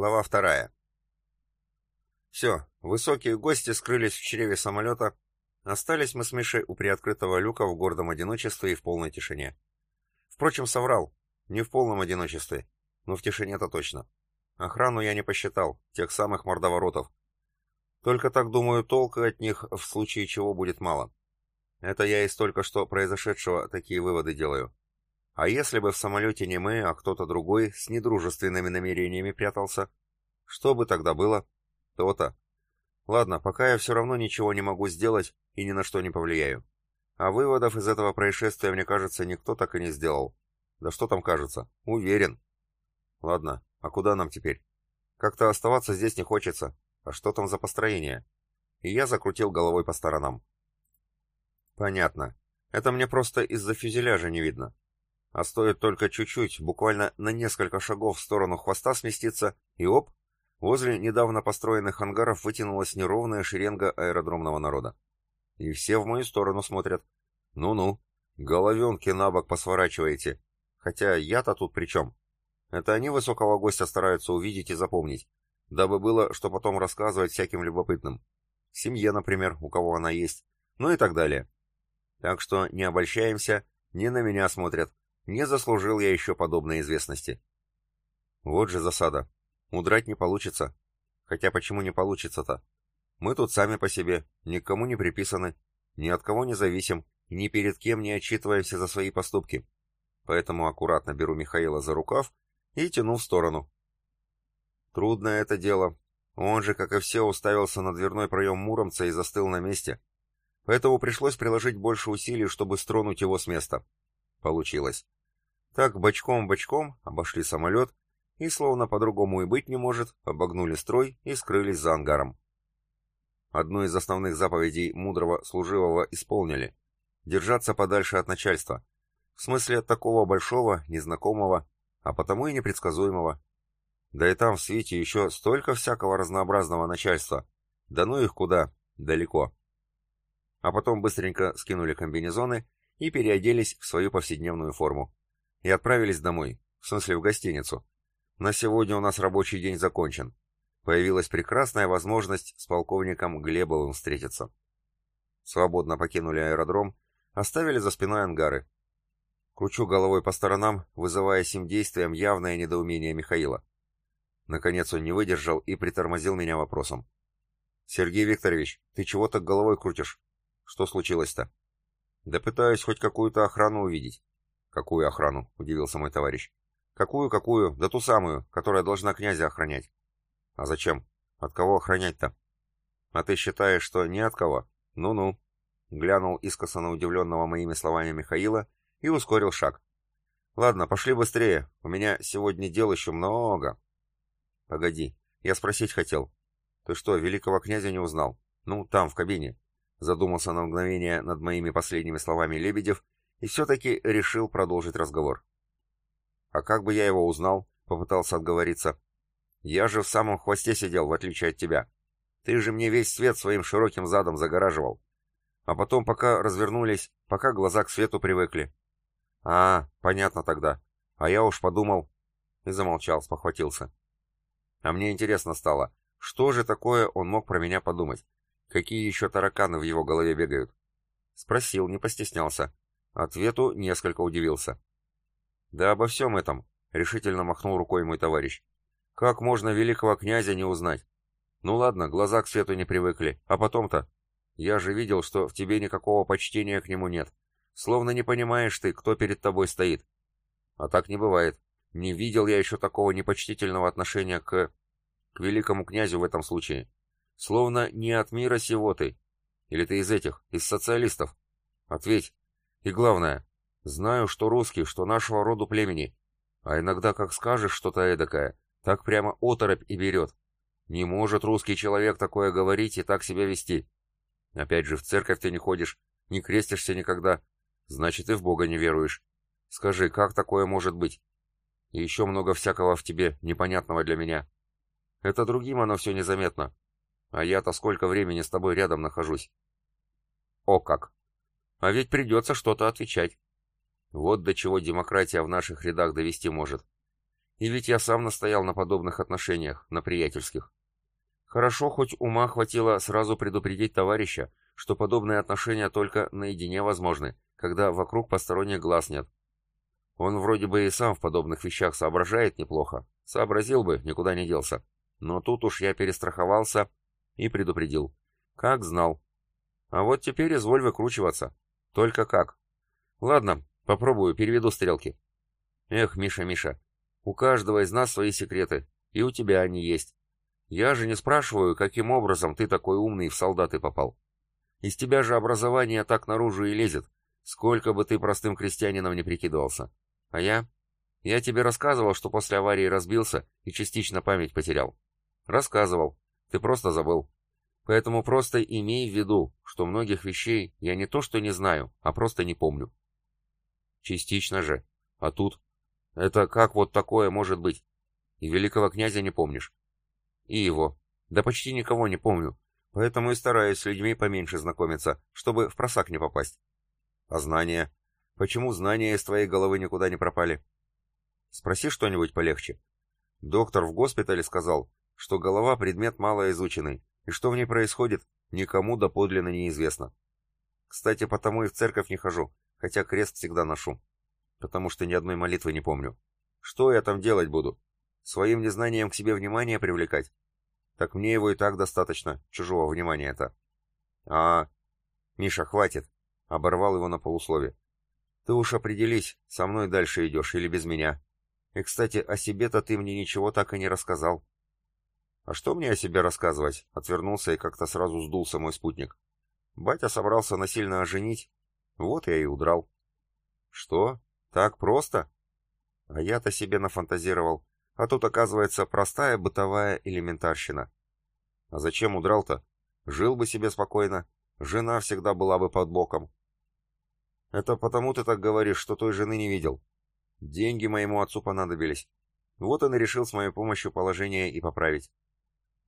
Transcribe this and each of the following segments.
Глава вторая. Все, высокие гости скрылись в чреве самолета. Остались мы с Мишей у приоткрытого люка в гордом одиночестве и в полной тишине. Впрочем, соврал. Не в полном одиночестве, но в тишине-то точно. Охрану я не посчитал, тех самых мордоворотов. Только так, думаю, толка от них в случае чего будет мало. Это я из только что произошедшего такие выводы делаю. А если бы в самолете не мы, а кто-то другой с недружественными намерениями прятался? Что бы тогда было? То-то. Ладно, пока я все равно ничего не могу сделать и ни на что не повлияю. А выводов из этого происшествия, мне кажется, никто так и не сделал. Да что там кажется? Уверен. Ладно, а куда нам теперь? Как-то оставаться здесь не хочется. А что там за построение? И я закрутил головой по сторонам. Понятно. Это мне просто из-за фюзеляжа не видно. А стоит только чуть-чуть, буквально на несколько шагов в сторону хвоста сместиться, и оп, возле недавно построенных ангаров вытянулась неровная шеренга аэродромного народа. И все в мою сторону смотрят. Ну-ну, головенки на бок посворачиваете. Хотя я-то тут при чем? Это они высокого гостя стараются увидеть и запомнить, дабы было, что потом рассказывать всяким любопытным. Семье, например, у кого она есть, ну и так далее. Так что не обольщаемся, не на меня смотрят, не заслужил я еще подобной известности. Вот же засада. Удрать не получится. Хотя почему не получится-то? Мы тут сами по себе, никому не приписаны, ни от кого не зависим, ни перед кем не отчитываемся за свои поступки. Поэтому аккуратно беру Михаила за рукав и тяну в сторону. Трудное это дело. Он же, как и все, уставился на дверной проем Муромца и застыл на месте. Поэтому пришлось приложить больше усилий, чтобы стронуть его с места. Получилось. Так бочком-бочком обошли самолет и, словно по-другому и быть не может, обогнули строй и скрылись за ангаром. Одну из основных заповедей мудрого служивого исполнили — держаться подальше от начальства. В смысле от такого большого, незнакомого, а потому и непредсказуемого. Да и там в свете еще столько всякого разнообразного начальства. Да ну их куда, далеко. А потом быстренько скинули комбинезоны и переоделись в свою повседневную форму и отправились домой, в смысле в гостиницу. На сегодня у нас рабочий день закончен. Появилась прекрасная возможность с полковником Глебовым встретиться. Свободно покинули аэродром, оставили за спиной ангары. Кручу головой по сторонам, вызывая сим действием явное недоумение Михаила. Наконец он не выдержал и притормозил меня вопросом. «Сергей Викторович, ты чего так головой крутишь? Что случилось-то?» «Да пытаюсь хоть какую-то охрану увидеть. «Какую охрану?» — удивился мой товарищ. «Какую-какую? Да ту самую, которая должна князя охранять». «А зачем? От кого охранять-то?» «А ты считаешь, что ни от кого? Ну-ну». Глянул искоса на удивленного моими словами Михаила и ускорил шаг. «Ладно, пошли быстрее. У меня сегодня дел еще много». «Погоди, я спросить хотел. Ты что, великого князя не узнал? Ну, там, в кабине». Задумался на мгновение над моими последними словами Лебедев и все-таки решил продолжить разговор. «А как бы я его узнал?» — попытался отговориться. «Я же в самом хвосте сидел, в отличие от тебя. Ты же мне весь свет своим широким задом загораживал. А потом, пока развернулись, пока глаза к свету привыкли». «А, понятно тогда. А я уж подумал...» И замолчал, спохватился. А мне интересно стало, что же такое он мог про меня подумать? Какие еще тараканы в его голове бегают? Спросил, не постеснялся. Ответу несколько удивился. «Да обо всем этом», — решительно махнул рукой мой товарищ. «Как можно великого князя не узнать? Ну ладно, глаза к свету не привыкли, а потом-то? Я же видел, что в тебе никакого почтения к нему нет. Словно не понимаешь ты, кто перед тобой стоит. А так не бывает. Не видел я еще такого непочтительного отношения к... к великому князю в этом случае. Словно не от мира сего ты. Или ты из этих, из социалистов? Ответь, и главное, знаю, что русский, что нашего роду племени. А иногда, как скажешь что-то эдакое, так прямо оторопь и берет. Не может русский человек такое говорить и так себя вести. Опять же, в церковь ты не ходишь, не крестишься никогда. Значит, и в Бога не веруешь. Скажи, как такое может быть? И еще много всякого в тебе, непонятного для меня. Это другим оно все незаметно. А я-то сколько времени с тобой рядом нахожусь. О как! А ведь придется что-то отвечать. Вот до чего демократия в наших рядах довести может. И ведь я сам настоял на подобных отношениях, на приятельских. Хорошо, хоть ума хватило сразу предупредить товарища, что подобные отношения только наедине возможны, когда вокруг посторонних глаз нет. Он вроде бы и сам в подобных вещах соображает неплохо. Сообразил бы, никуда не делся. Но тут уж я перестраховался и предупредил. Как знал. А вот теперь изволь выкручиваться. Только как? Ладно, попробую, переведу стрелки. Эх, Миша, Миша, у каждого из нас свои секреты, и у тебя они есть. Я же не спрашиваю, каким образом ты такой умный в солдаты попал. Из тебя же образование так наружу и лезет, сколько бы ты простым крестьянином не прикидывался. А я? Я тебе рассказывал, что после аварии разбился и частично память потерял. Рассказывал. Ты просто забыл. Поэтому просто имей в виду, что многих вещей я не то что не знаю, а просто не помню. Частично же. А тут? Это как вот такое может быть? И великого князя не помнишь. И его. Да почти никого не помню. Поэтому и стараюсь с людьми поменьше знакомиться, чтобы в просак не попасть. А знания? Почему знания из твоей головы никуда не пропали? Спроси что-нибудь полегче. Доктор в госпитале сказал, что голова предмет малоизученный, и что в ней происходит, никому доподлинно неизвестно. Кстати, потому и в церковь не хожу, хотя крест всегда ношу. Потому что ни одной молитвы не помню. Что я там делать буду? Своим незнанием к себе внимание привлекать? Так мне его и так достаточно, чужого внимания-то. А, Миша, хватит. Оборвал его на полуслове. Ты уж определись, со мной дальше идешь или без меня. И, кстати, о себе-то ты мне ничего так и не рассказал. «А что мне о себе рассказывать?» — отвернулся и как-то сразу сдулся мой спутник. «Батя собрался насильно оженить. Вот я и удрал». «Что? Так просто?» А я-то себе нафантазировал. А тут, оказывается, простая бытовая элементарщина. А зачем удрал-то? Жил бы себе спокойно. Жена всегда была бы под боком. Это потому ты так говоришь, что той жены не видел. Деньги моему отцу понадобились. Вот он и решил с моей помощью положение и поправить.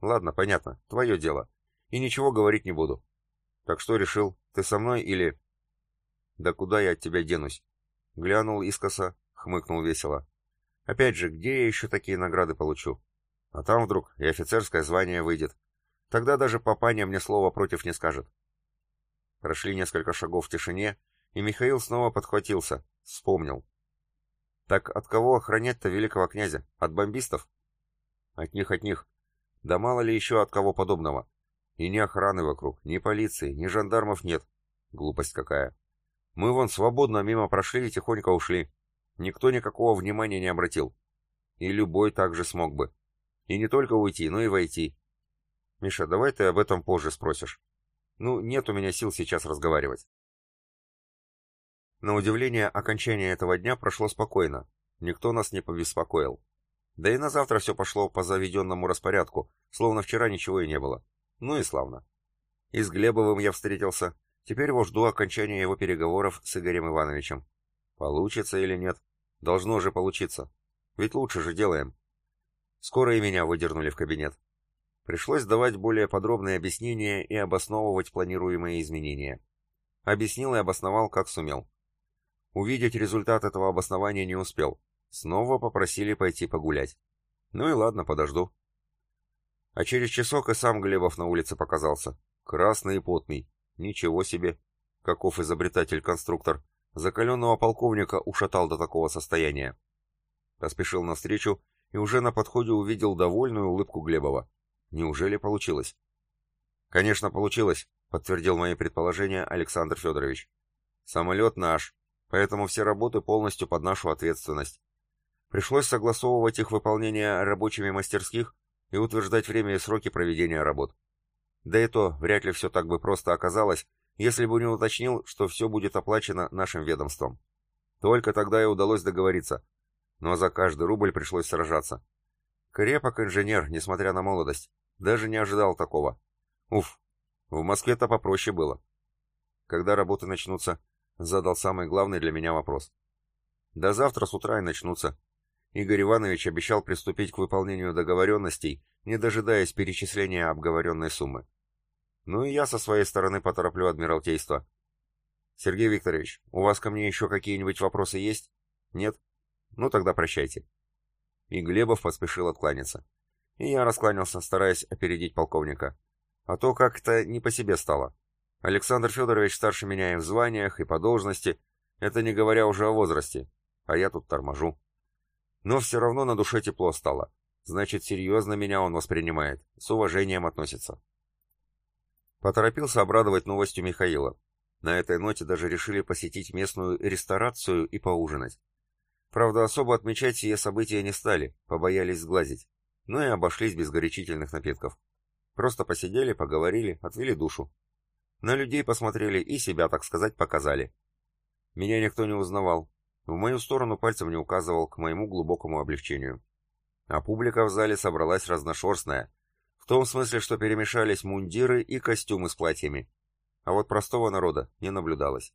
Ладно, понятно, твое дело. И ничего говорить не буду. Так что решил, ты со мной или... Да куда я от тебя денусь? Глянул искоса, хмыкнул весело. Опять же, где я еще такие награды получу? А там вдруг и офицерское звание выйдет. Тогда даже папаня мне слова против не скажет. Прошли несколько шагов в тишине, и Михаил снова подхватился, вспомнил. Так от кого охранять-то великого князя? От бомбистов? От них, от них. Да мало ли еще от кого подобного. И ни охраны вокруг, ни полиции, ни жандармов нет. Глупость какая. Мы вон свободно мимо прошли и тихонько ушли. Никто никакого внимания не обратил. И любой также смог бы. И не только уйти, но и войти. Миша, давай ты об этом позже спросишь. Ну, нет у меня сил сейчас разговаривать. На удивление, окончание этого дня прошло спокойно. Никто нас не побеспокоил. Да и на завтра все пошло по заведенному распорядку, словно вчера ничего и не было. Ну и славно. И с Глебовым я встретился. Теперь его жду окончания его переговоров с Игорем Ивановичем. Получится или нет? Должно же получиться. Ведь лучше же делаем. Скоро и меня выдернули в кабинет. Пришлось давать более подробные объяснения и обосновывать планируемые изменения. Объяснил и обосновал, как сумел. Увидеть результат этого обоснования не успел. Снова попросили пойти погулять. Ну и ладно, подожду. А через часок и сам Глебов на улице показался. Красный и потный. Ничего себе. Каков изобретатель-конструктор. Закаленного полковника ушатал до такого состояния. Поспешил навстречу и уже на подходе увидел довольную улыбку Глебова. Неужели получилось? Конечно, получилось, подтвердил мои предположения Александр Федорович. Самолет наш, поэтому все работы полностью под нашу ответственность. Пришлось согласовывать их выполнение рабочими мастерских и утверждать время и сроки проведения работ. Да и то, вряд ли все так бы просто оказалось, если бы не уточнил, что все будет оплачено нашим ведомством. Только тогда и удалось договориться. Но за каждый рубль пришлось сражаться. Крепок инженер, несмотря на молодость. Даже не ожидал такого. Уф, в Москве-то попроще было. Когда работы начнутся, задал самый главный для меня вопрос. Да завтра с утра и начнутся, Игорь Иванович обещал приступить к выполнению договоренностей, не дожидаясь перечисления обговоренной суммы. Ну и я со своей стороны потороплю Адмиралтейство. Сергей Викторович, у вас ко мне еще какие-нибудь вопросы есть? Нет? Ну тогда прощайте. и Глебов поспешил откланяться. И я раскланялся, стараясь опередить полковника. А то как-то не по себе стало. Александр Федорович старше меня и в званиях, и по должности, это не говоря уже о возрасте, а я тут торможу. Но все равно на душе тепло стало. Значит, серьезно меня он воспринимает, с уважением относится. Поторопился обрадовать новостью Михаила. На этой ноте даже решили посетить местную ресторацию и поужинать. Правда, особо отмечать сие события не стали, побоялись сглазить. Но и обошлись без горячительных напитков. Просто посидели, поговорили, отвели душу. На людей посмотрели и себя, так сказать, показали. Меня никто не узнавал. В мою сторону пальцем не указывал к моему глубокому облегчению. А публика в зале собралась разношерстная. В том смысле, что перемешались мундиры и костюмы с платьями. А вот простого народа не наблюдалось.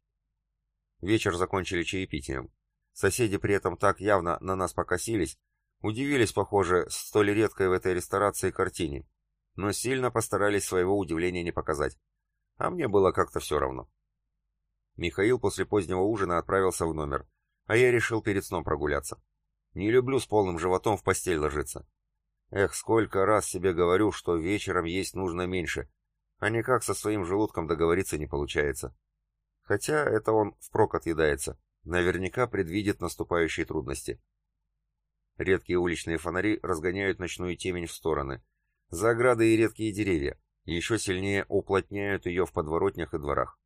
Вечер закончили чаепитием. Соседи при этом так явно на нас покосились, удивились, похоже, столь редкой в этой ресторации картине, но сильно постарались своего удивления не показать а мне было как-то все равно. Михаил после позднего ужина отправился в номер, а я решил перед сном прогуляться. Не люблю с полным животом в постель ложиться. Эх, сколько раз себе говорю, что вечером есть нужно меньше, а никак со своим желудком договориться не получается. Хотя это он впрок отъедается, наверняка предвидит наступающие трудности. Редкие уличные фонари разгоняют ночную темень в стороны. За ограды и редкие деревья еще сильнее уплотняют ее в подворотнях и дворах.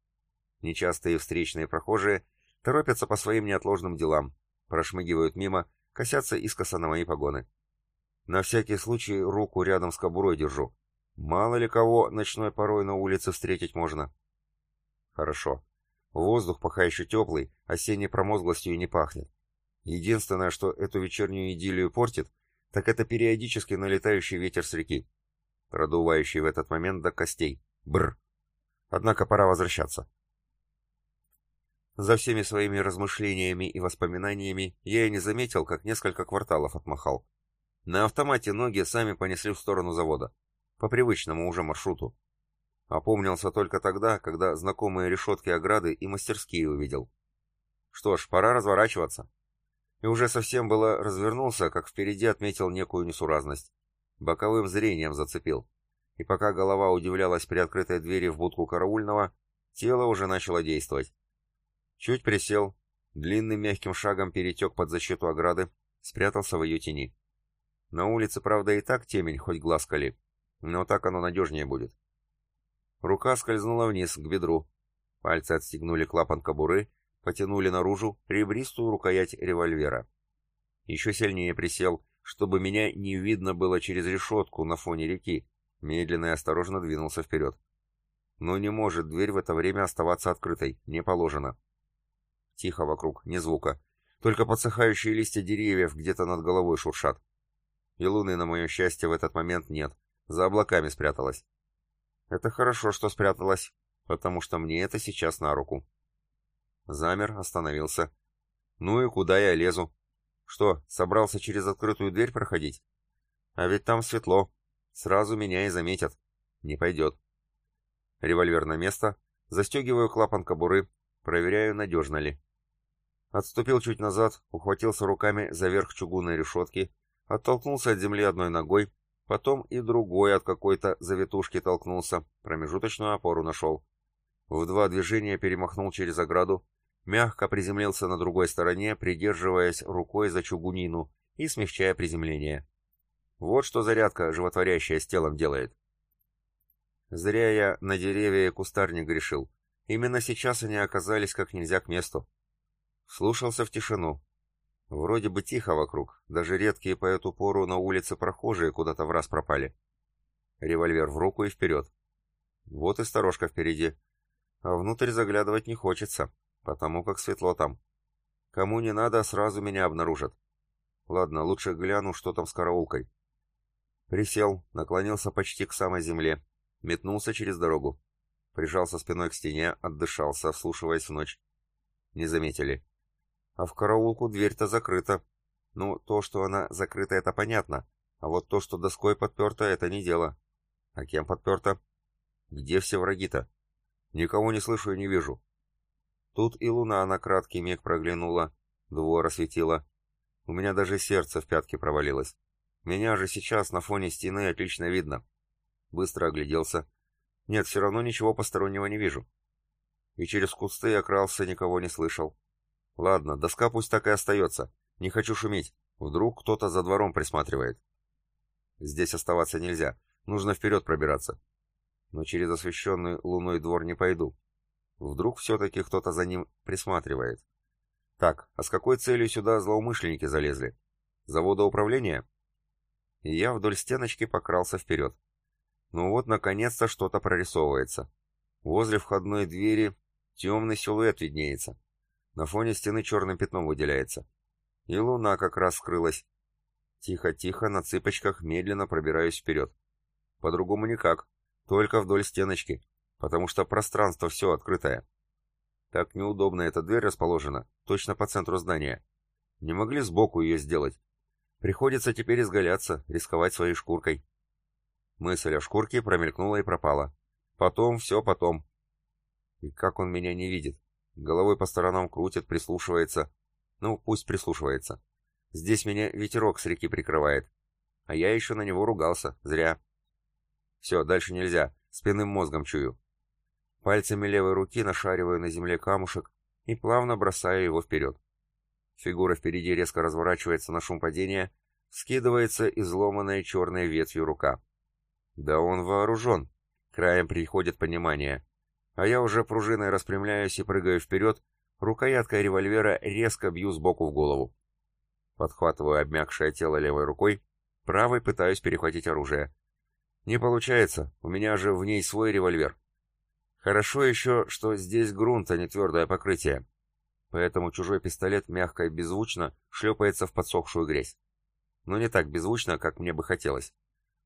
Нечастые встречные прохожие торопятся по своим неотложным делам, прошмыгивают мимо, косятся искоса на мои погоны. На всякий случай руку рядом с кобурой держу. Мало ли кого ночной порой на улице встретить можно. Хорошо. Воздух пока еще теплый, осенней промозглостью не пахнет. Единственное, что эту вечернюю идиллию портит, так это периодически налетающий ветер с реки продувающий в этот момент до костей. Бр. Однако пора возвращаться. За всеми своими размышлениями и воспоминаниями я и не заметил, как несколько кварталов отмахал. На автомате ноги сами понесли в сторону завода. По привычному уже маршруту. Опомнился только тогда, когда знакомые решетки ограды и мастерские увидел. Что ж, пора разворачиваться. И уже совсем было развернулся, как впереди отметил некую несуразность боковым зрением зацепил. И пока голова удивлялась при открытой двери в будку караульного, тело уже начало действовать. Чуть присел, длинным мягким шагом перетек под защиту ограды, спрятался в ее тени. На улице, правда, и так темень, хоть глаз кали, но так оно надежнее будет. Рука скользнула вниз, к бедру. Пальцы отстегнули клапан кобуры, потянули наружу ребристую рукоять револьвера. Еще сильнее присел, чтобы меня не видно было через решетку на фоне реки, медленно и осторожно двинулся вперед. Но не может дверь в это время оставаться открытой, не положено. Тихо вокруг, ни звука. Только подсыхающие листья деревьев где-то над головой шуршат. И луны, на мое счастье, в этот момент нет. За облаками спряталась. Это хорошо, что спряталась, потому что мне это сейчас на руку. Замер, остановился. Ну и куда я лезу? Что, собрался через открытую дверь проходить? А ведь там светло. Сразу меня и заметят. Не пойдет. Револьвер на место. Застегиваю клапан кобуры. Проверяю, надежно ли. Отступил чуть назад, ухватился руками за верх чугунной решетки, оттолкнулся от земли одной ногой, потом и другой от какой-то завитушки толкнулся, промежуточную опору нашел. В два движения перемахнул через ограду, мягко приземлился на другой стороне, придерживаясь рукой за чугунину и смягчая приземление. Вот что зарядка животворящая с телом делает. Зря я на деревья и кустарник грешил. Именно сейчас они оказались как нельзя к месту. Слушался в тишину. Вроде бы тихо вокруг, даже редкие по эту пору на улице прохожие куда-то в раз пропали. Револьвер в руку и вперед. Вот и сторожка впереди. А внутрь заглядывать не хочется потому как светло там. Кому не надо, сразу меня обнаружат. Ладно, лучше гляну, что там с караулкой. Присел, наклонился почти к самой земле, метнулся через дорогу. Прижался спиной к стене, отдышался, вслушиваясь в ночь. Не заметили. А в караулку дверь-то закрыта. Ну, то, что она закрыта, это понятно. А вот то, что доской подперто, это не дело. А кем подперто? Где все враги-то? Никого не слышу и не вижу. Тут и луна на краткий миг проглянула, двор осветила. У меня даже сердце в пятки провалилось. Меня же сейчас на фоне стены отлично видно. Быстро огляделся. Нет, все равно ничего постороннего не вижу. И через кусты я крался, никого не слышал. Ладно, доска пусть так и остается. Не хочу шуметь. Вдруг кто-то за двором присматривает. Здесь оставаться нельзя. Нужно вперед пробираться. Но через освещенный луной двор не пойду. Вдруг все-таки кто-то за ним присматривает. Так, а с какой целью сюда злоумышленники залезли? Завода управления? И я вдоль стеночки покрался вперед. Ну вот, наконец-то что-то прорисовывается. Возле входной двери темный силуэт виднеется. На фоне стены черным пятном выделяется. И луна как раз скрылась. Тихо-тихо, на цыпочках, медленно пробираюсь вперед. По-другому никак, только вдоль стеночки, потому что пространство все открытое. Так неудобно эта дверь расположена, точно по центру здания. Не могли сбоку ее сделать. Приходится теперь изгаляться, рисковать своей шкуркой. Мысль о шкурке промелькнула и пропала. Потом, все потом. И как он меня не видит? Головой по сторонам крутит, прислушивается. Ну, пусть прислушивается. Здесь меня ветерок с реки прикрывает. А я еще на него ругался. Зря. Все, дальше нельзя. Спинным мозгом чую. Пальцами левой руки нашариваю на земле камушек и плавно бросаю его вперед. Фигура впереди резко разворачивается на шум падения, скидывается изломанная черной ветвью рука. Да он вооружен. Краем приходит понимание. А я уже пружиной распрямляюсь и прыгаю вперед, рукояткой револьвера резко бью сбоку в голову. Подхватываю обмякшее тело левой рукой, правой пытаюсь перехватить оружие. Не получается, у меня же в ней свой револьвер. Хорошо еще, что здесь грунт, а не твердое покрытие. Поэтому чужой пистолет мягко и беззвучно шлепается в подсохшую грязь. Но не так беззвучно, как мне бы хотелось.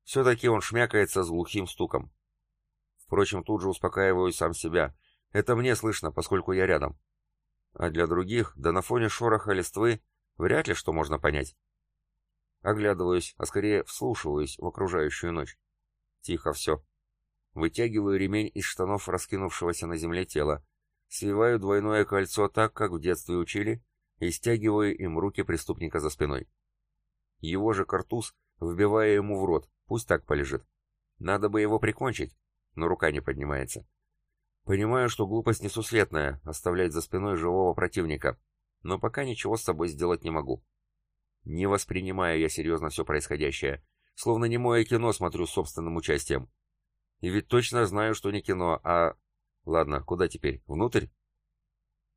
Все-таки он шмякается с глухим стуком. Впрочем, тут же успокаиваю сам себя. Это мне слышно, поскольку я рядом. А для других, да на фоне шороха листвы, вряд ли что можно понять. Оглядываюсь, а скорее вслушиваюсь в окружающую ночь. Тихо все. Вытягиваю ремень из штанов раскинувшегося на земле тела, свиваю двойное кольцо так, как в детстве учили, и стягиваю им руки преступника за спиной. Его же картуз вбивая ему в рот, пусть так полежит. Надо бы его прикончить, но рука не поднимается. Понимаю, что глупость несусветная, оставлять за спиной живого противника, но пока ничего с собой сделать не могу. Не воспринимаю я серьезно все происходящее, словно не мое кино смотрю с собственным участием. И ведь точно знаю, что не кино, а... Ладно, куда теперь? Внутрь?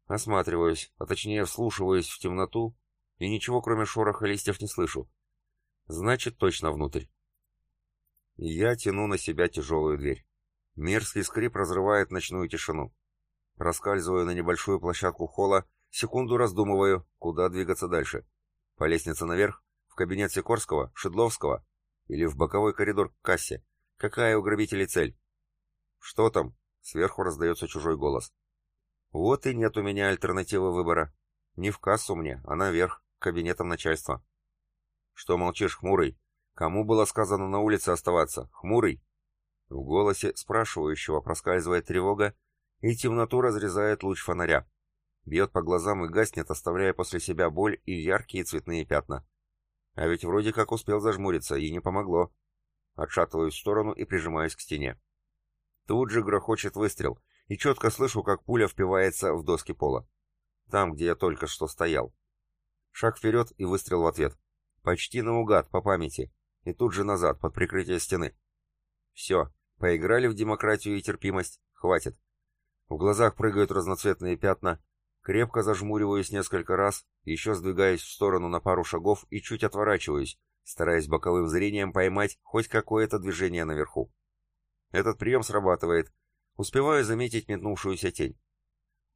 Осматриваюсь, а точнее вслушиваюсь в темноту, и ничего кроме шороха листьев не слышу. Значит, точно внутрь. Я тяну на себя тяжелую дверь. Мерзкий скрип разрывает ночную тишину. Проскальзываю на небольшую площадку холла, секунду раздумываю, куда двигаться дальше. По лестнице наверх, в кабинет Сикорского, Шедловского или в боковой коридор к кассе. Какая у грабителей цель? Что там? Сверху раздается чужой голос. Вот и нет у меня альтернативы выбора. Не в кассу мне, а наверх, к кабинетам начальства. Что молчишь, хмурый? Кому было сказано на улице оставаться? Хмурый? В голосе спрашивающего проскальзывает тревога, и темноту разрезает луч фонаря. Бьет по глазам и гаснет, оставляя после себя боль и яркие цветные пятна. А ведь вроде как успел зажмуриться, и не помогло. Отшатываюсь в сторону и прижимаюсь к стене. Тут же грохочет выстрел, и четко слышу, как пуля впивается в доски пола. Там, где я только что стоял. Шаг вперед и выстрел в ответ. Почти наугад, по памяти. И тут же назад, под прикрытие стены. Все, поиграли в демократию и терпимость. Хватит. В глазах прыгают разноцветные пятна. Крепко зажмуриваюсь несколько раз, еще сдвигаюсь в сторону на пару шагов и чуть отворачиваюсь, стараясь боковым зрением поймать хоть какое-то движение наверху. Этот прием срабатывает. Успеваю заметить метнувшуюся тень.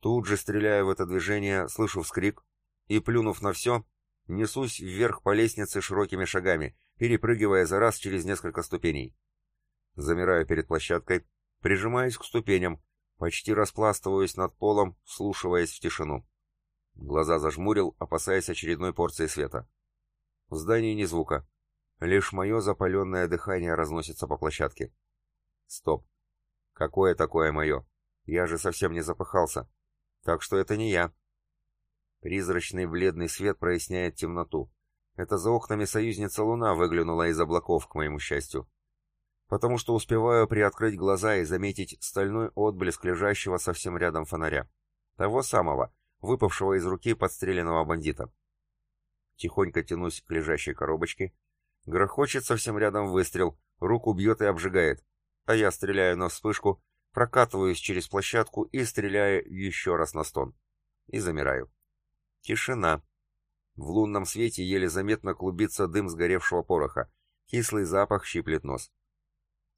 Тут же стреляю в это движение, слышу вскрик, и, плюнув на все, Несусь вверх по лестнице широкими шагами, перепрыгивая за раз через несколько ступеней. Замираю перед площадкой, прижимаюсь к ступеням, почти распластываюсь над полом, вслушиваясь в тишину. Глаза зажмурил, опасаясь очередной порции света. В здании ни звука. Лишь мое запаленное дыхание разносится по площадке. Стоп. Какое такое мое? Я же совсем не запыхался. Так что это не я. Призрачный бледный свет проясняет темноту, Это за окнами союзница Луна выглянула из облаков, к моему счастью. Потому что успеваю приоткрыть глаза и заметить стальной отблеск лежащего совсем рядом фонаря. Того самого, выпавшего из руки подстреленного бандита. Тихонько тянусь к лежащей коробочке. Грохочет совсем рядом выстрел, руку бьет и обжигает. А я стреляю на вспышку, прокатываюсь через площадку и стреляю еще раз на стон. И замираю. Тишина. В лунном свете еле заметно клубится дым сгоревшего пороха. Кислый запах щиплет нос.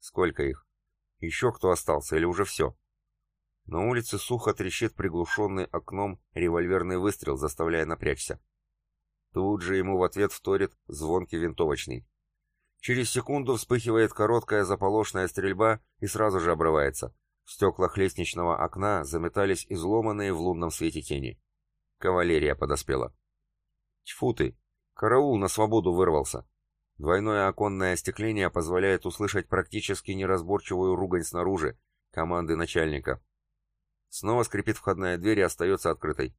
Сколько их? Еще кто остался или уже все? На улице сухо трещит приглушенный окном револьверный выстрел, заставляя напрячься. Тут же ему в ответ вторит звонкий винтовочный. Через секунду вспыхивает короткая заполошная стрельба и сразу же обрывается. В стеклах лестничного окна заметались изломанные в лунном свете тени. Кавалерия подоспела. Тьфу ты! Караул на свободу вырвался. Двойное оконное остекление позволяет услышать практически неразборчивую ругань снаружи, команды начальника. Снова скрипит входная дверь и остается открытой.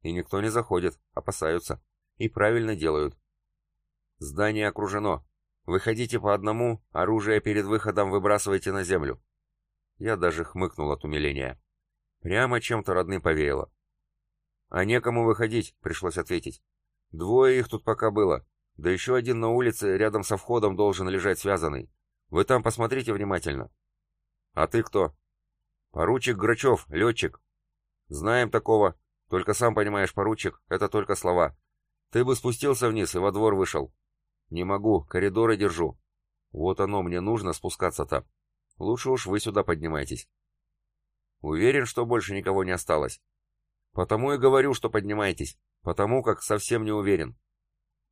И никто не заходит, опасаются. И правильно делают. Здание окружено. Выходите по одному, оружие перед выходом выбрасывайте на землю. Я даже хмыкнул от умиления. Прямо чем-то родным повеяло. А некому выходить, пришлось ответить. Двое их тут пока было. Да еще один на улице рядом со входом должен лежать связанный. Вы там посмотрите внимательно. А ты кто? «Поручик Грачев, летчик». «Знаем такого. Только сам понимаешь, поручик, это только слова. Ты бы спустился вниз и во двор вышел». «Не могу, коридоры держу». «Вот оно мне нужно спускаться-то. Лучше уж вы сюда поднимайтесь». «Уверен, что больше никого не осталось». «Потому и говорю, что поднимайтесь. Потому как совсем не уверен».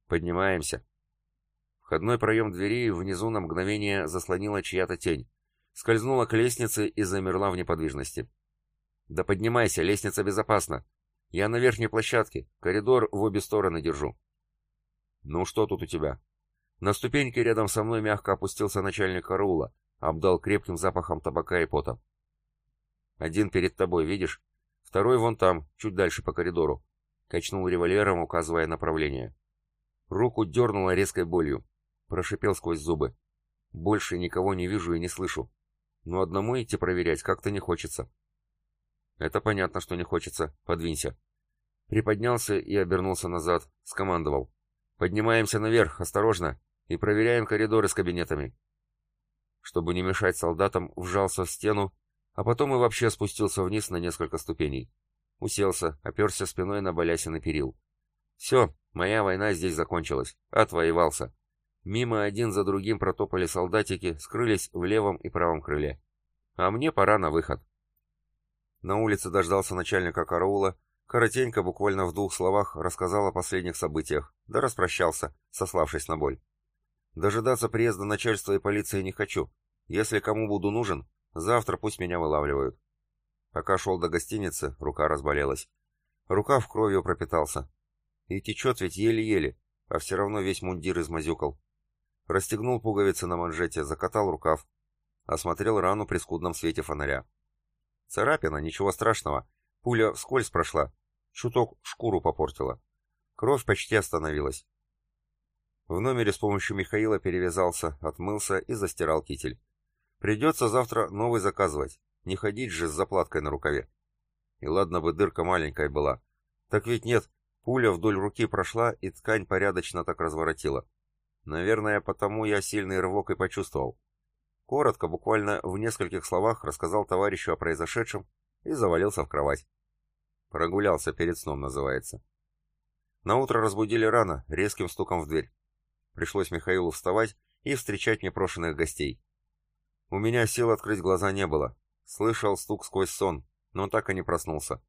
«Поднимаемся». Входной проем двери внизу на мгновение заслонила чья-то тень скользнула к лестнице и замерла в неподвижности. «Да поднимайся, лестница безопасна. Я на верхней площадке, коридор в обе стороны держу». «Ну что тут у тебя?» На ступеньке рядом со мной мягко опустился начальник караула, обдал крепким запахом табака и пота. «Один перед тобой, видишь? Второй вон там, чуть дальше по коридору», — качнул револьвером, указывая направление. Руку дернуло резкой болью. Прошипел сквозь зубы. «Больше никого не вижу и не слышу но одному идти проверять как-то не хочется. Это понятно, что не хочется. Подвинься. Приподнялся и обернулся назад, скомандовал. Поднимаемся наверх, осторожно, и проверяем коридоры с кабинетами. Чтобы не мешать солдатам, вжался в стену, а потом и вообще спустился вниз на несколько ступеней. Уселся, оперся спиной на балясины перил. Все, моя война здесь закончилась. Отвоевался. Мимо один за другим протопали солдатики, скрылись в левом и правом крыле. А мне пора на выход. На улице дождался начальника караула, коротенько, буквально в двух словах, рассказал о последних событиях, да распрощался, сославшись на боль. Дожидаться приезда начальства и полиции не хочу. Если кому буду нужен, завтра пусть меня вылавливают. Пока шел до гостиницы, рука разболелась. Рука в кровью пропитался. И течет ведь еле-еле, а все равно весь мундир измазюкал. Расстегнул пуговицы на манжете, закатал рукав. Осмотрел рану при скудном свете фонаря. Царапина, ничего страшного. Пуля вскользь прошла. Чуток шкуру попортила. Кровь почти остановилась. В номере с помощью Михаила перевязался, отмылся и застирал китель. Придется завтра новый заказывать. Не ходить же с заплаткой на рукаве. И ладно бы дырка маленькая была. Так ведь нет, пуля вдоль руки прошла и ткань порядочно так разворотила. Наверное, потому я сильный рывок и почувствовал. Коротко, буквально в нескольких словах, рассказал товарищу о произошедшем и завалился в кровать. Прогулялся перед сном, называется. На утро разбудили рано, резким стуком в дверь. Пришлось Михаилу вставать и встречать непрошенных гостей. У меня сил открыть глаза не было. Слышал стук сквозь сон, но так и не проснулся.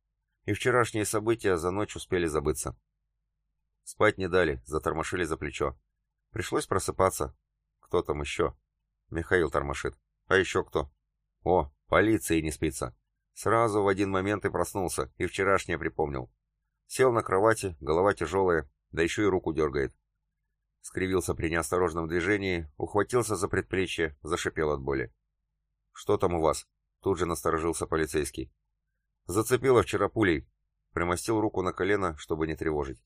И вчерашние события за ночь успели забыться. Спать не дали, затормошили за плечо. Пришлось просыпаться. Кто там еще? Михаил тормошит. А еще кто? О, полиции не спится. Сразу в один момент и проснулся, и вчерашнее припомнил. Сел на кровати, голова тяжелая, да еще и руку дергает. Скривился при неосторожном движении, ухватился за предплечье, зашипел от боли. «Что там у вас?» Тут же насторожился полицейский. «Зацепило вчера пулей». Примостил руку на колено, чтобы не тревожить.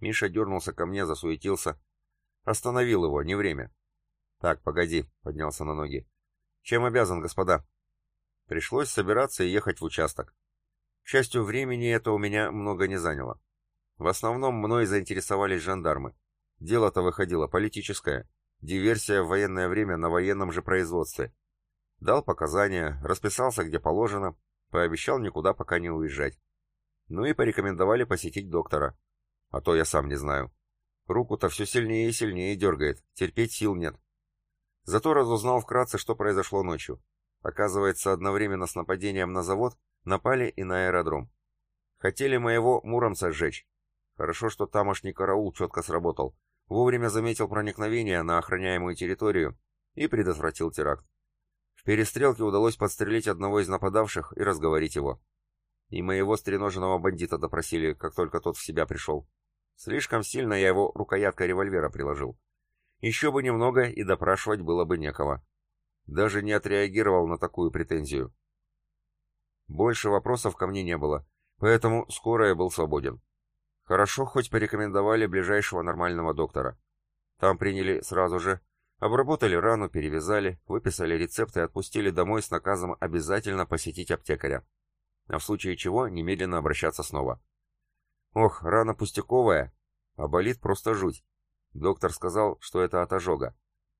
Миша дернулся ко мне, засуетился. Остановил его, не время. «Так, погоди», — поднялся на ноги. «Чем обязан, господа?» Пришлось собираться и ехать в участок. К счастью, времени это у меня много не заняло. В основном мной заинтересовались жандармы. Дело-то выходило политическое. Диверсия в военное время на военном же производстве. Дал показания, расписался где положено, пообещал никуда пока не уезжать. Ну и порекомендовали посетить доктора. А то я сам не знаю. Руку-то все сильнее и сильнее дергает, терпеть сил нет. Зато разузнал вкратце, что произошло ночью. Оказывается, одновременно с нападением на завод напали и на аэродром. Хотели моего Муромца сжечь. Хорошо, что тамошний караул четко сработал. Вовремя заметил проникновение на охраняемую территорию и предотвратил теракт. Перестрелке удалось подстрелить одного из нападавших и разговорить его. И моего стреноженного бандита допросили, как только тот в себя пришел. Слишком сильно я его рукояткой револьвера приложил. Еще бы немного, и допрашивать было бы некого. Даже не отреагировал на такую претензию. Больше вопросов ко мне не было, поэтому скоро я был свободен. Хорошо, хоть порекомендовали ближайшего нормального доктора. Там приняли сразу же, обработали рану, перевязали, выписали рецепты и отпустили домой с наказом обязательно посетить аптекаря. А в случае чего немедленно обращаться снова. Ох, рана пустяковая, а болит просто жуть. Доктор сказал, что это от ожога.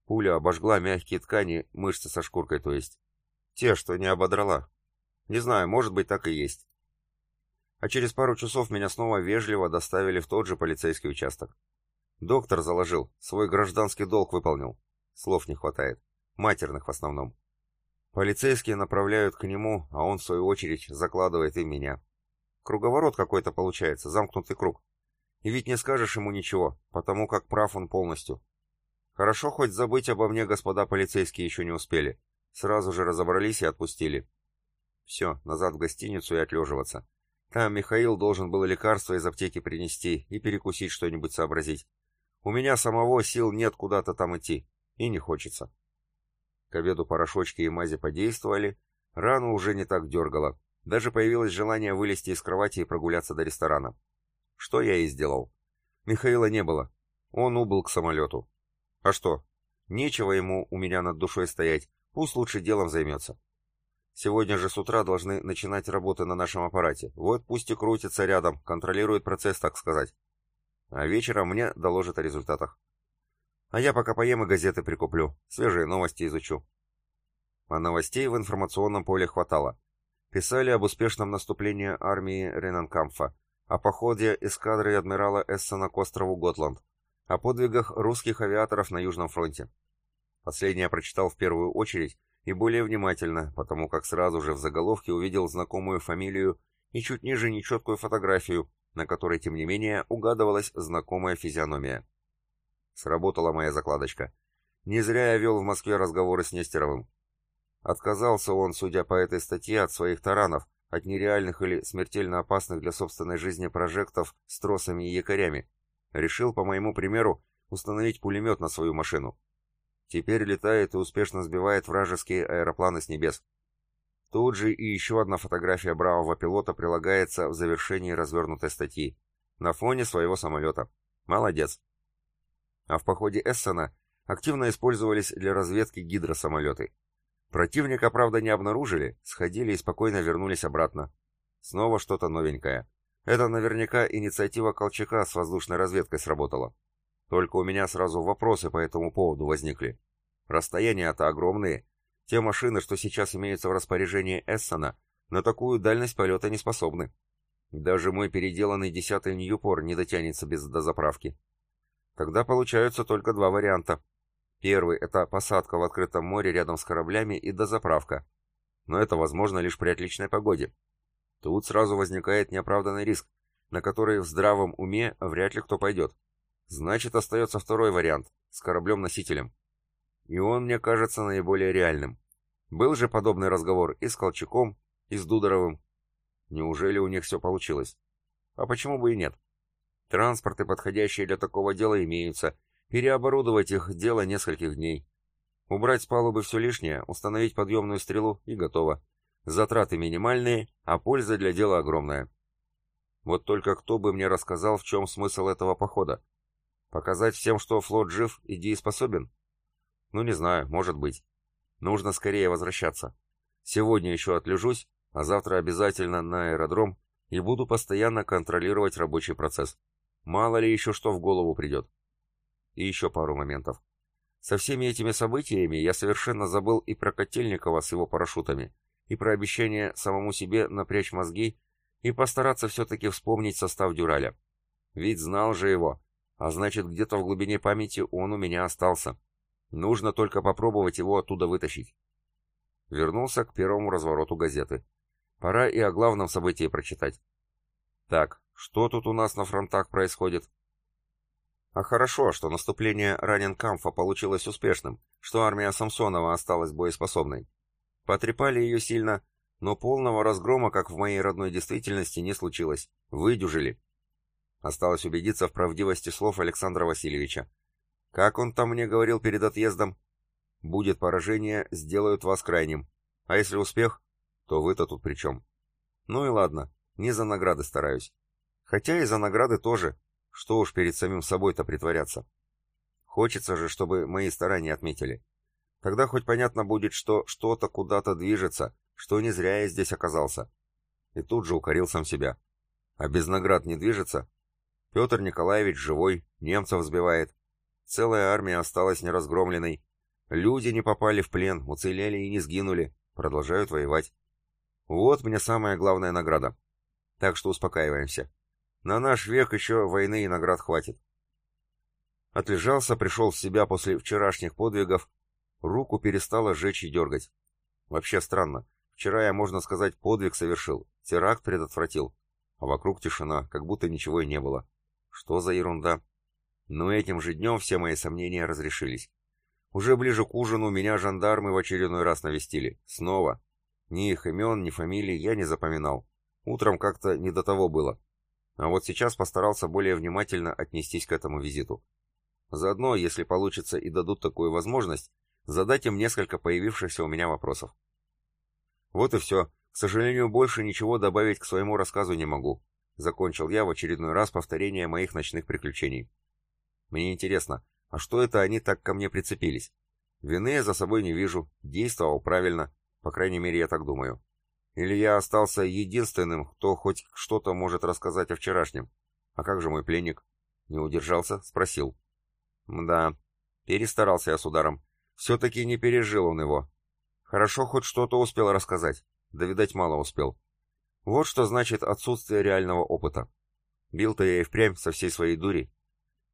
Пуля обожгла мягкие ткани, мышцы со шкуркой, то есть. Те, что не ободрала. Не знаю, может быть, так и есть. А через пару часов меня снова вежливо доставили в тот же полицейский участок. Доктор заложил, свой гражданский долг выполнил. Слов не хватает. Матерных в основном. Полицейские направляют к нему, а он, в свою очередь, закладывает им меня. Круговорот какой-то получается, замкнутый круг. И ведь не скажешь ему ничего, потому как прав он полностью. Хорошо хоть забыть обо мне господа полицейские еще не успели. Сразу же разобрались и отпустили. Все, назад в гостиницу и отлеживаться. Там Михаил должен был лекарства из аптеки принести и перекусить что-нибудь сообразить. У меня самого сил нет куда-то там идти, и не хочется. К обеду порошочки и мази подействовали, рану уже не так дергало. Даже появилось желание вылезти из кровати и прогуляться до ресторана. Что я и сделал. Михаила не было. Он убыл к самолету. А что? Нечего ему у меня над душой стоять. Пусть лучше делом займется. Сегодня же с утра должны начинать работы на нашем аппарате. Вот пусть и крутится рядом, контролирует процесс, так сказать. А вечером мне доложат о результатах. А я пока поем и газеты прикуплю, свежие новости изучу. А новостей в информационном поле хватало. Писали об успешном наступлении армии Ренанкамфа, о походе эскадры адмирала Эссена к острову Готланд, о подвигах русских авиаторов на Южном фронте. Последнее прочитал в первую очередь и более внимательно, потому как сразу же в заголовке увидел знакомую фамилию и чуть ниже нечеткую фотографию, на которой, тем не менее, угадывалась знакомая физиономия. Сработала моя закладочка. Не зря я вел в Москве разговоры с Нестеровым. Отказался он, судя по этой статье, от своих таранов, от нереальных или смертельно опасных для собственной жизни прожектов с тросами и якорями. Решил, по моему примеру, установить пулемет на свою машину. Теперь летает и успешно сбивает вражеские аэропланы с небес. Тут же и еще одна фотография бравого пилота прилагается в завершении развернутой статьи. На фоне своего самолета. Молодец. А в походе Эссена активно использовались для разведки гидросамолеты. Противника, правда, не обнаружили, сходили и спокойно вернулись обратно. Снова что-то новенькое. Это наверняка инициатива Колчака с воздушной разведкой сработала. Только у меня сразу вопросы по этому поводу возникли. Расстояния-то огромные. Те машины, что сейчас имеются в распоряжении Эссена, на такую дальность полета не способны. Даже мой переделанный десятый Ньюпор не дотянется без дозаправки. Тогда получаются только два варианта. Первый – это посадка в открытом море рядом с кораблями и дозаправка. Но это возможно лишь при отличной погоде. Тут сразу возникает неоправданный риск, на который в здравом уме вряд ли кто пойдет. Значит, остается второй вариант – с кораблем-носителем. И он мне кажется наиболее реальным. Был же подобный разговор и с Колчаком, и с Дударовым. Неужели у них все получилось? А почему бы и нет? Транспорты, подходящие для такого дела, имеются, Переоборудовать их – дело нескольких дней. Убрать с палубы все лишнее, установить подъемную стрелу и готово. Затраты минимальные, а польза для дела огромная. Вот только кто бы мне рассказал, в чем смысл этого похода? Показать всем, что флот жив и дееспособен? Ну, не знаю, может быть. Нужно скорее возвращаться. Сегодня еще отлежусь, а завтра обязательно на аэродром и буду постоянно контролировать рабочий процесс. Мало ли еще что в голову придет. И еще пару моментов. Со всеми этими событиями я совершенно забыл и про Котельникова с его парашютами, и про обещание самому себе напрячь мозги и постараться все-таки вспомнить состав Дюраля. Ведь знал же его, а значит, где-то в глубине памяти он у меня остался. Нужно только попробовать его оттуда вытащить. Вернулся к первому развороту газеты. Пора и о главном событии прочитать. Так, что тут у нас на фронтах происходит? А хорошо, что наступление Раненкамфа получилось успешным, что армия Самсонова осталась боеспособной. Потрепали ее сильно, но полного разгрома, как в моей родной действительности, не случилось. Выдюжили. Осталось убедиться в правдивости слов Александра Васильевича. Как он там мне говорил перед отъездом? Будет поражение, сделают вас крайним. А если успех, то вы-то тут при чем? Ну и ладно, не за награды стараюсь. Хотя и за награды тоже. Что уж перед самим собой-то притворяться. Хочется же, чтобы мои старания отметили. Тогда хоть понятно будет, что что-то куда-то движется, что не зря я здесь оказался. И тут же укорил сам себя. А без наград не движется? Петр Николаевич живой, немцев сбивает. Целая армия осталась неразгромленной. Люди не попали в плен, уцелели и не сгинули, продолжают воевать. Вот мне самая главная награда. Так что успокаиваемся. На наш век еще войны и наград хватит. Отлежался, пришел в себя после вчерашних подвигов, руку перестало жечь и дергать. Вообще странно. Вчера я, можно сказать, подвиг совершил, теракт предотвратил, а вокруг тишина, как будто ничего и не было. Что за ерунда? Но этим же днем все мои сомнения разрешились. Уже ближе к ужину меня жандармы в очередной раз навестили. Снова. Ни их имен, ни фамилий я не запоминал. Утром как-то не до того было. А вот сейчас постарался более внимательно отнестись к этому визиту. Заодно, если получится и дадут такую возможность, задать им несколько появившихся у меня вопросов. Вот и все. К сожалению, больше ничего добавить к своему рассказу не могу. Закончил я в очередной раз повторение моих ночных приключений. Мне интересно, а что это они так ко мне прицепились? Вины я за собой не вижу, действовал правильно, по крайней мере, я так думаю. Или я остался единственным, кто хоть что-то может рассказать о вчерашнем? А как же мой пленник? Не удержался, спросил. Да, перестарался я с ударом. Все-таки не пережил он его. Хорошо хоть что-то успел рассказать. Да, видать, мало успел. Вот что значит отсутствие реального опыта. Бил-то я и впрямь со всей своей дури.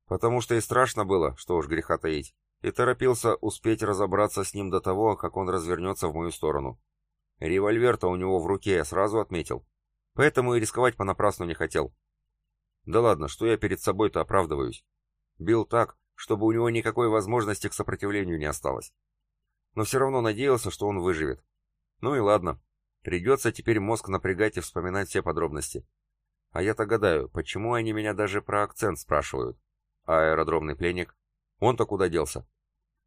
Потому что и страшно было, что уж греха таить. И торопился успеть разобраться с ним до того, как он развернется в мою сторону. Револьвер-то у него в руке я сразу отметил. Поэтому и рисковать понапрасну не хотел. Да ладно, что я перед собой-то оправдываюсь. Бил так, чтобы у него никакой возможности к сопротивлению не осталось. Но все равно надеялся, что он выживет. Ну и ладно. Придется теперь мозг напрягать и вспоминать все подробности. А я-то гадаю, почему они меня даже про акцент спрашивают. А аэродромный пленник? Он-то куда делся?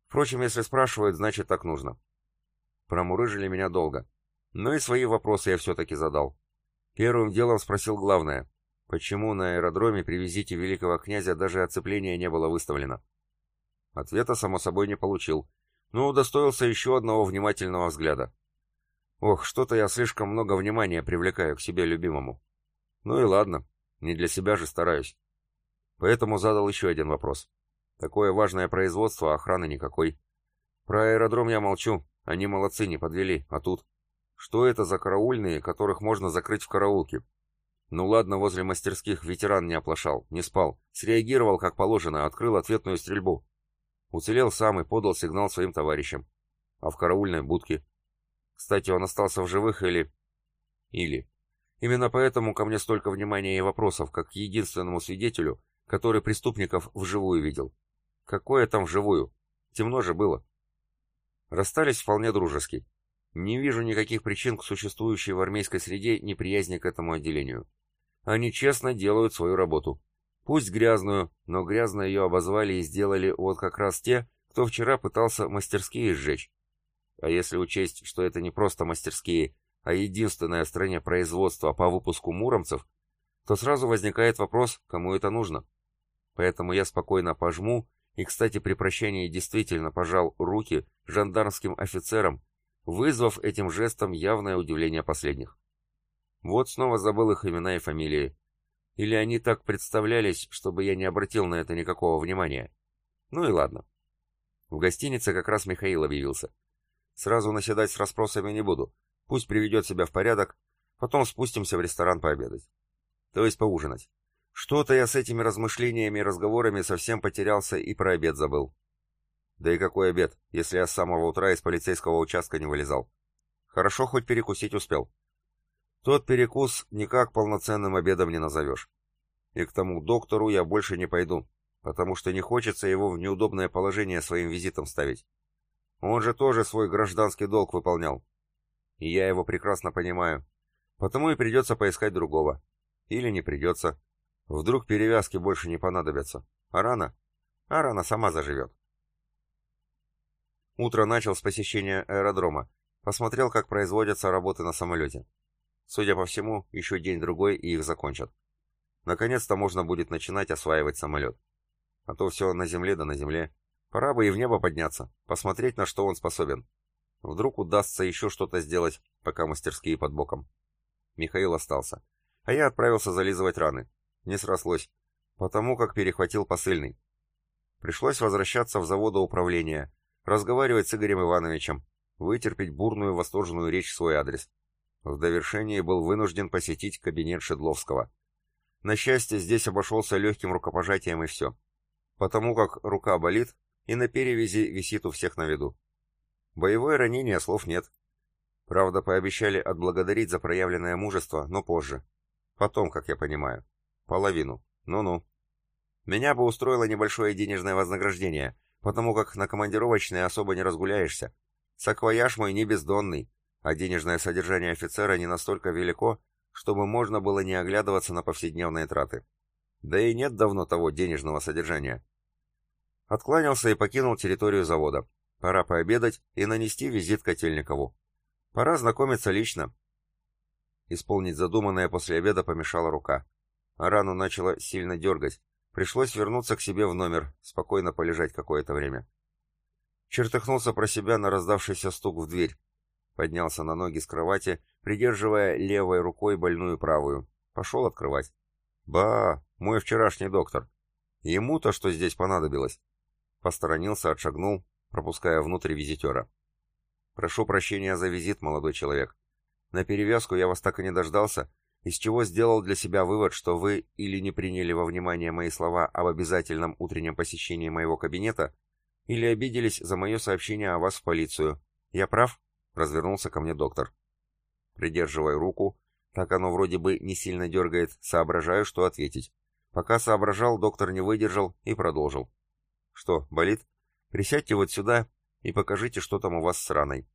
Впрочем, если спрашивают, значит так нужно. Промурыжили меня долго. Но и свои вопросы я все-таки задал. Первым делом спросил главное. Почему на аэродроме при визите великого князя даже оцепление не было выставлено? Ответа, само собой, не получил, но удостоился еще одного внимательного взгляда. Ох, что-то я слишком много внимания привлекаю к себе любимому. Ну и ладно, не для себя же стараюсь. Поэтому задал еще один вопрос. Такое важное производство, охраны никакой. Про аэродром я молчу, они молодцы, не подвели, а тут... Что это за караульные, которых можно закрыть в караулке? Ну ладно, возле мастерских ветеран не оплошал, не спал, среагировал как положено, открыл ответную стрельбу. Уцелел сам и подал сигнал своим товарищам. А в караульной будке? Кстати, он остался в живых или... Или... Именно поэтому ко мне столько внимания и вопросов, как к единственному свидетелю, который преступников вживую видел. Какое там вживую? Темно же было. Расстались вполне дружески. Не вижу никаких причин к существующей в армейской среде неприязни к этому отделению. Они честно делают свою работу. Пусть грязную, но грязно ее обозвали и сделали вот как раз те, кто вчера пытался мастерские сжечь. А если учесть, что это не просто мастерские, а единственное в стране производство по выпуску муромцев, то сразу возникает вопрос, кому это нужно. Поэтому я спокойно пожму, и, кстати, при прощании действительно пожал руки жандармским офицерам, вызвав этим жестом явное удивление последних. Вот снова забыл их имена и фамилии. Или они так представлялись, чтобы я не обратил на это никакого внимания. Ну и ладно. В гостинице как раз Михаил объявился. Сразу наседать с расспросами не буду. Пусть приведет себя в порядок, потом спустимся в ресторан пообедать. То есть поужинать. Что-то я с этими размышлениями и разговорами совсем потерялся и про обед забыл. Да и какой обед, если я с самого утра из полицейского участка не вылезал. Хорошо, хоть перекусить успел. Тот перекус никак полноценным обедом не назовешь. И к тому доктору я больше не пойду, потому что не хочется его в неудобное положение своим визитом ставить. Он же тоже свой гражданский долг выполнял. И я его прекрасно понимаю. Потому и придется поискать другого. Или не придется. Вдруг перевязки больше не понадобятся. А рана? А рана сама заживет. Утро начал с посещения аэродрома. Посмотрел, как производятся работы на самолете. Судя по всему, еще день-другой и их закончат. Наконец-то можно будет начинать осваивать самолет. А то все на земле да на земле. Пора бы и в небо подняться, посмотреть, на что он способен. Вдруг удастся еще что-то сделать, пока мастерские под боком. Михаил остался. А я отправился зализывать раны. Не срослось, потому как перехватил посыльный. Пришлось возвращаться в заводоуправление, разговаривать с Игорем Ивановичем, вытерпеть бурную восторженную речь в свой адрес. В довершении был вынужден посетить кабинет Шедловского. На счастье, здесь обошелся легким рукопожатием и все. Потому как рука болит, и на перевязи висит у всех на виду. Боевое ранение, слов нет. Правда, пообещали отблагодарить за проявленное мужество, но позже. Потом, как я понимаю. Половину. Ну-ну. Меня бы устроило небольшое денежное вознаграждение, потому как на командировочные особо не разгуляешься. Саквояж мой не бездонный, а денежное содержание офицера не настолько велико, чтобы можно было не оглядываться на повседневные траты. Да и нет давно того денежного содержания. Откланялся и покинул территорию завода. Пора пообедать и нанести визит Котельникову. Пора знакомиться лично. Исполнить задуманное после обеда помешала рука. Рану начала сильно дергать. Пришлось вернуться к себе в номер, спокойно полежать какое-то время. Чертыхнулся про себя на раздавшийся стук в дверь. Поднялся на ноги с кровати, придерживая левой рукой больную правую. Пошел открывать. Ба, мой вчерашний доктор. Ему-то что здесь понадобилось? Посторонился, отшагнул, пропуская внутрь визитера. Прошу прощения за визит, молодой человек. На перевязку я вас так и не дождался, из чего сделал для себя вывод, что вы или не приняли во внимание мои слова об обязательном утреннем посещении моего кабинета, или обиделись за мое сообщение о вас в полицию. Я прав? Развернулся ко мне доктор. Придерживая руку, так оно вроде бы не сильно дергает, соображаю, что ответить. Пока соображал, доктор не выдержал и продолжил. Что, болит? Присядьте вот сюда и покажите, что там у вас с раной.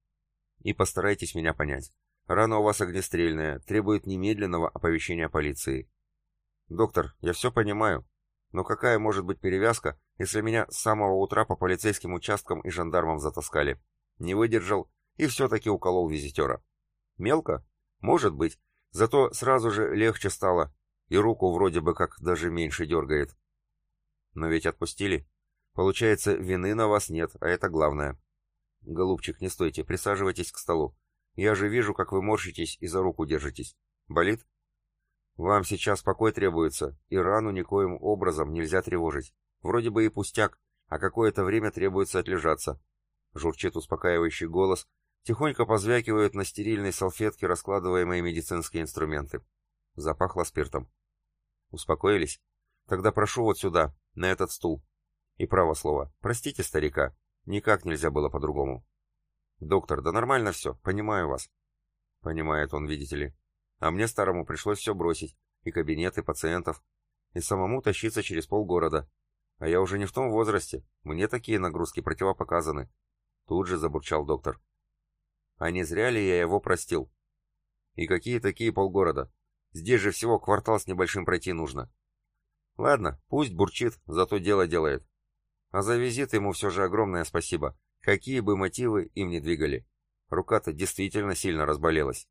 И постарайтесь меня понять. Рана у вас огнестрельная, требует немедленного оповещения полиции. Доктор, я все понимаю, но какая может быть перевязка, если меня с самого утра по полицейским участкам и жандармам затаскали? Не выдержал и все-таки уколол визитера. Мелко? Может быть. Зато сразу же легче стало, и руку вроде бы как даже меньше дергает. Но ведь отпустили. Получается, вины на вас нет, а это главное. Голубчик, не стойте, присаживайтесь к столу. Я же вижу, как вы морщитесь и за руку держитесь. Болит? Вам сейчас покой требуется, и рану никоим образом нельзя тревожить. Вроде бы и пустяк, а какое-то время требуется отлежаться. Журчит успокаивающий голос, Тихонько позвякивают на стерильной салфетке раскладываемые медицинские инструменты. Запахло спиртом. Успокоились? Тогда прошу вот сюда, на этот стул. И право слово. Простите старика. Никак нельзя было по-другому. Доктор, да нормально все, понимаю вас. Понимает он, видите ли. А мне старому пришлось все бросить. И кабинет, и пациентов. И самому тащиться через полгорода. А я уже не в том возрасте. Мне такие нагрузки противопоказаны. Тут же забурчал доктор. А не зря ли я его простил? И какие такие полгорода? Здесь же всего квартал с небольшим пройти нужно. Ладно, пусть бурчит, зато дело делает. А за визит ему все же огромное спасибо. Какие бы мотивы им не двигали. Рука-то действительно сильно разболелась.